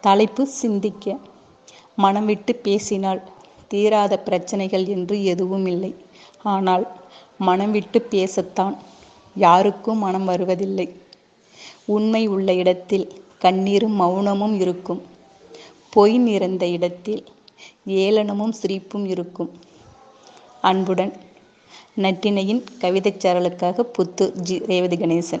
தலைப்பு சிந்திக்க. மனம் விட்டு பேசினால் தீராத பிரச்சனைகள் என்று எதுவும் இல்லை. ஆனால் மனம் விட்டு பேசத்தான் யாருக்கும் மனம் வருவதில்லை. உண்மை உள்ள இடத்தில் கண்ணீரும் மௌனமும் இருக்கும். பொய் நிறைந்த இடத்தில் ஏளனமும் சிரிப்பும் இருக்கும். அன்புடன் நட்டினையின் கவிதைச் சரலுக்காக புத்து ஜி. ரேவதி கணேசன்.